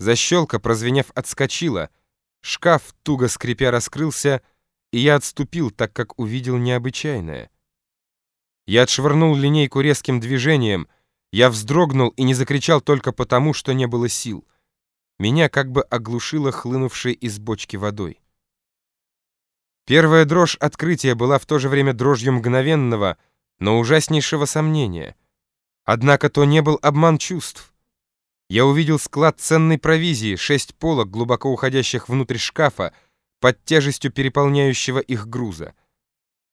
Защелка, прозвенев, отскочила. Шкаф, туго скрипя, раскрылся, и я отступил, так как увидел необычайное. Я отшвырнул линейку резким движением. Я вздрогнул и не закричал только потому, что не было сил. Меня как бы оглушило хлынувшей из бочки водой. Первая дрожь открытия была в то же время дрожью мгновенного, но ужаснейшего сомнения. Однако то не был обман чувств. Я увидел склад ценной провизии, шесть полок, глубоко уходящих внутрь шкафа, под тяжестью переполняющего их груза.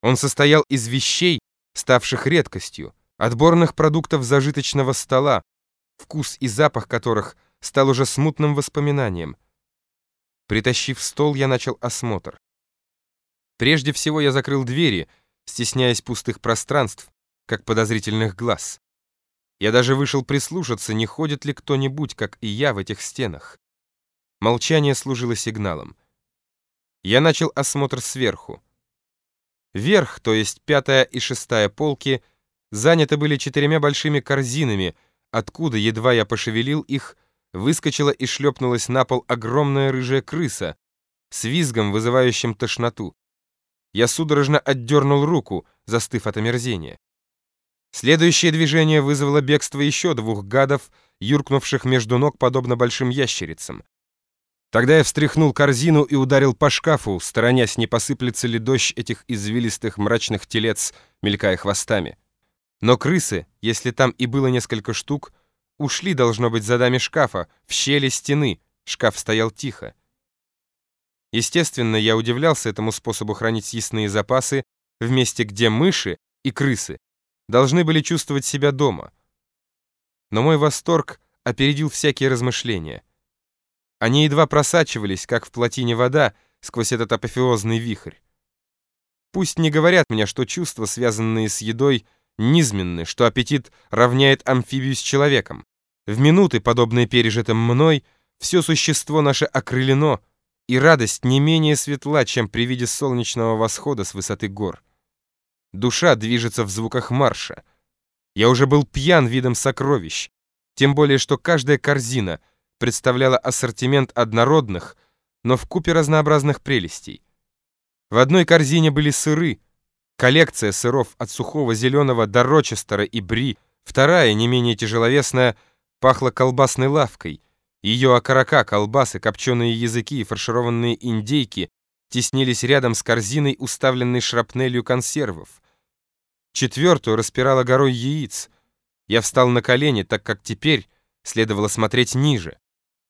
Он состоял из вещей, ставших редкостью, отборных продуктов зажиточного стола, вкус и запах которых стал уже смутным воспоминанием. Притащив стол, я начал осмотр. Прежде всего я закрыл двери, стесняясь пустых пространств, как подозрительных глаз. Я даже вышел прислушаться, не ходит ли кто-нибудь, как и я, в этих стенах. Молчание служило сигналом. Я начал осмотр сверху. Верх, то есть пятая и шестая полки, заняты были четырьмя большими корзинами, откуда, едва я пошевелил их, выскочила и шлепнулась на пол огромная рыжая крыса с визгом, вызывающим тошноту. Я судорожно отдернул руку, застыв от омерзения. Следующее движение вызвало бегство еще двух гадов, юркнувших между ног, подобно большим ящерицам. Тогда я встряхнул корзину и ударил по шкафу, сторонясь, не посыплется ли дождь этих извилистых мрачных телец, мелькая хвостами. Но крысы, если там и было несколько штук, ушли, должно быть, за дами шкафа, в щели стены. Шкаф стоял тихо. Естественно, я удивлялся этому способу хранить съестные запасы в месте, где мыши и крысы должны были чувствовать себя дома. Но мой восторг опередил всякие размышления. Они едва просачивались, как в плотине вода, сквозь этот апофеозный вихрь. Пусть не говорят мне, что чувства, связанные с едой, низменны, что аппетит равняет амфибию с человеком. В минуты, подобные пережитым мной, все существо наше окрылено, и радость не менее светла, чем при виде солнечного восхода с высоты гор. Душа движется в звуках марша. Я уже был пьян видом сокровищ, тем более что каждая корзина представляла ассортимент однородных, но в купе разнообразных прелестей. В одной корзине были сыры, коллекция сыров от сухого зеленого до Рочестера и Бри, вторая, не менее тяжеловесная, пахла колбасной лавкой. Ее окорока, колбасы, копченые языки и фаршированные индейки теснились рядом с корзиной, уставленной шрапнелью консервов. Четвертую распирала горой яиц. Я встал на колени, так как теперь следовало смотреть ниже.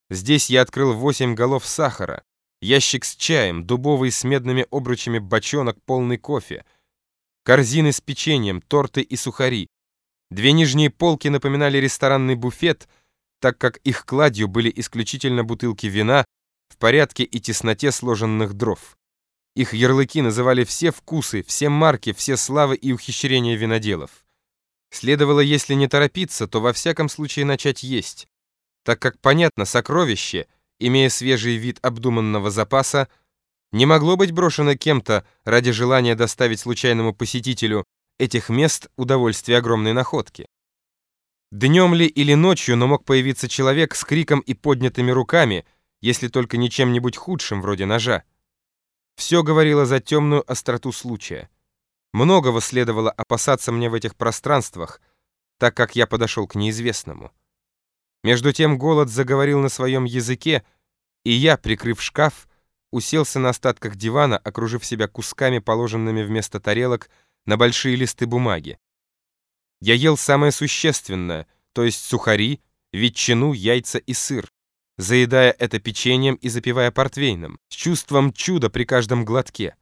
Здесь я открыл восемь голов сахара, ящик с чаем, дубовый с медными обручами бочонок, полный кофе, корзины с печеньем, торты и сухари. Две нижние полки напоминали ресторанный буфет, так как их кладью были исключительно бутылки вина, в порядке и тесноте сложенных дров. Их ярлыки называли все вкусы, все марки, все славы и ухищрения виноделов. Следовало, если не торопиться, то во всяком случае начать есть, так как, понятно, сокровище, имея свежий вид обдуманного запаса, не могло быть брошено кем-то ради желания доставить случайному посетителю этих мест удовольствие огромной находки. Днем ли или ночью, но мог появиться человек с криком и поднятыми руками — если только не чем-нибудь худшим, вроде ножа. Все говорило за темную остроту случая. Многого следовало опасаться мне в этих пространствах, так как я подошел к неизвестному. Между тем голод заговорил на своем языке, и я, прикрыв шкаф, уселся на остатках дивана, окружив себя кусками, положенными вместо тарелок, на большие листы бумаги. Я ел самое существенное, то есть сухари, ветчину, яйца и сыр заедая это печеньем и запивая портвейном, с чувством чуда при каждом глотке.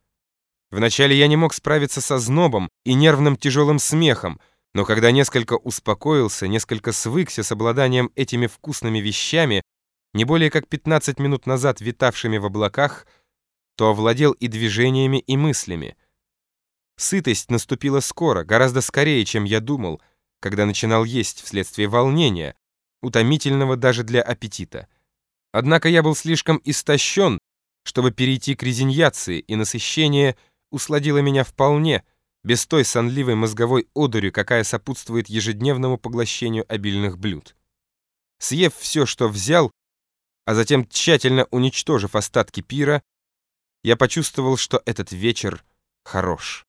Вначале я не мог справиться со знобом и нервным тяжелым смехом, но когда несколько успокоился, несколько свыкся с обладанием этими вкусными вещами, не более как 15 минут назад витавшими в облаках, то овладел и движениями, и мыслями. Сытость наступила скоро, гораздо скорее, чем я думал, когда начинал есть вследствие волнения, утомительного даже для аппетита. Однако я был слишком истощен, чтобы перейти к резиньяции, и насыщение усладило меня вполне, без той сонливой мозговой одури, какая сопутствует ежедневному поглощению обильных блюд. Съев все, что взял, а затем, тщательно уничтожив остатки пира, я почувствовал, что этот вечер хорош.